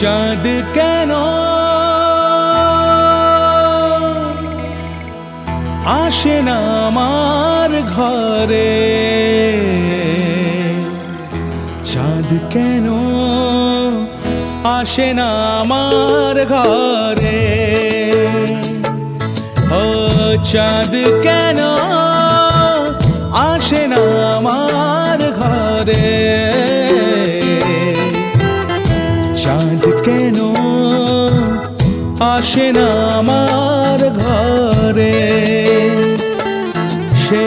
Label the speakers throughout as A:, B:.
A: চাঁদ কেন? আসে না আমার ঘরে। চাঁদ কেন? আসে না আমার ঘরে। ও চাঁদ কেন? আসে না আমার ঘরে। চাঁদ আসে না আমার ঘরে। সে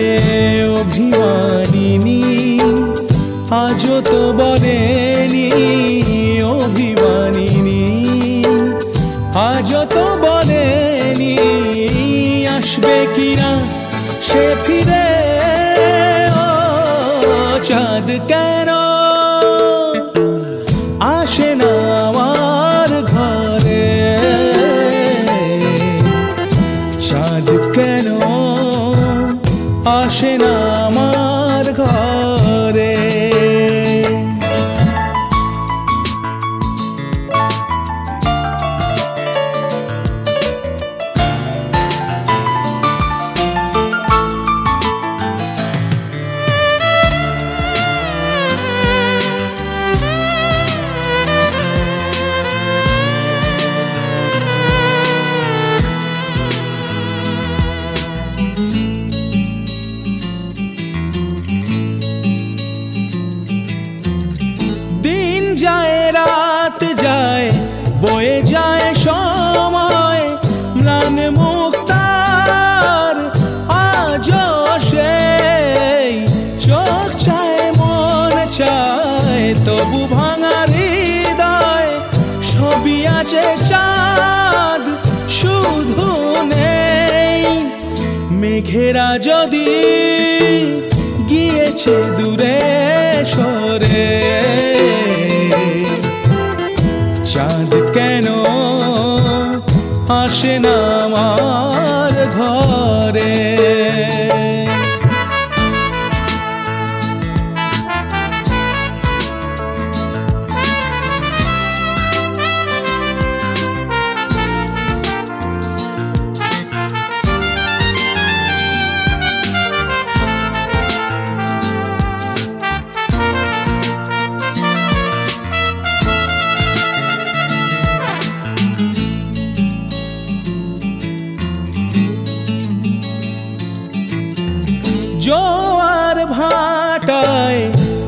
A: অভিমানিনী, আজও তো বলেনি অভিমানিনী। আজও তো বলেনি, আসবে কিনা সে ফিরে যায়, রাত যায়, বয়ে যায় সময়। ম্লান মুক্তার আজ সেই। চোখ চায়, মন চায়, তবু ভাঙা হৃদয়। ছবি আছে চাঁদ, শুধু নেই। মেঘেরা যদি গিয়েছে দূরে ভাটায়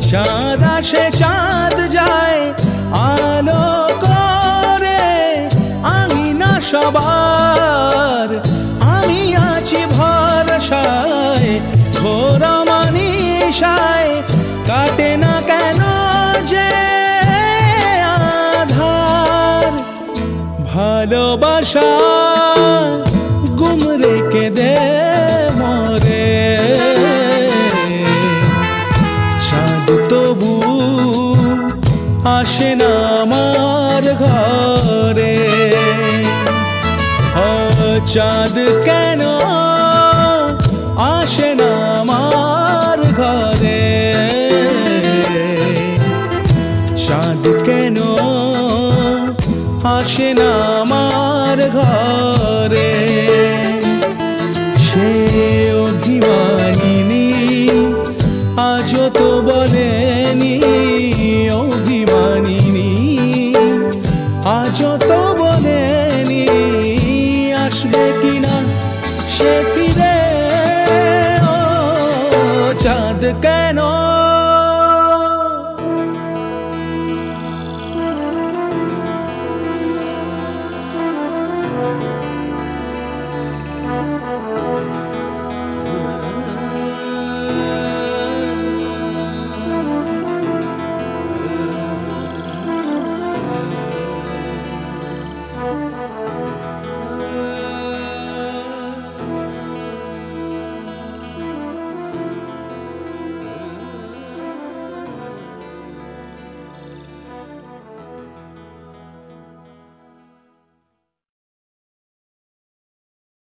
A: চাঁদ আসে, চাঁদ যায়, আলো করে আঙিনা সবার, আমি আছি ভরসায়, ঘোরা মানিসায় কাটে না কেন যে আধার, ভালোবাসা চাঁদ কেন আসে না আমার ঘরে? চাঁদ কেন আসে না আমার ঘরে? সে অভিমানিনী সে ফিরে ও চাঁদ কেন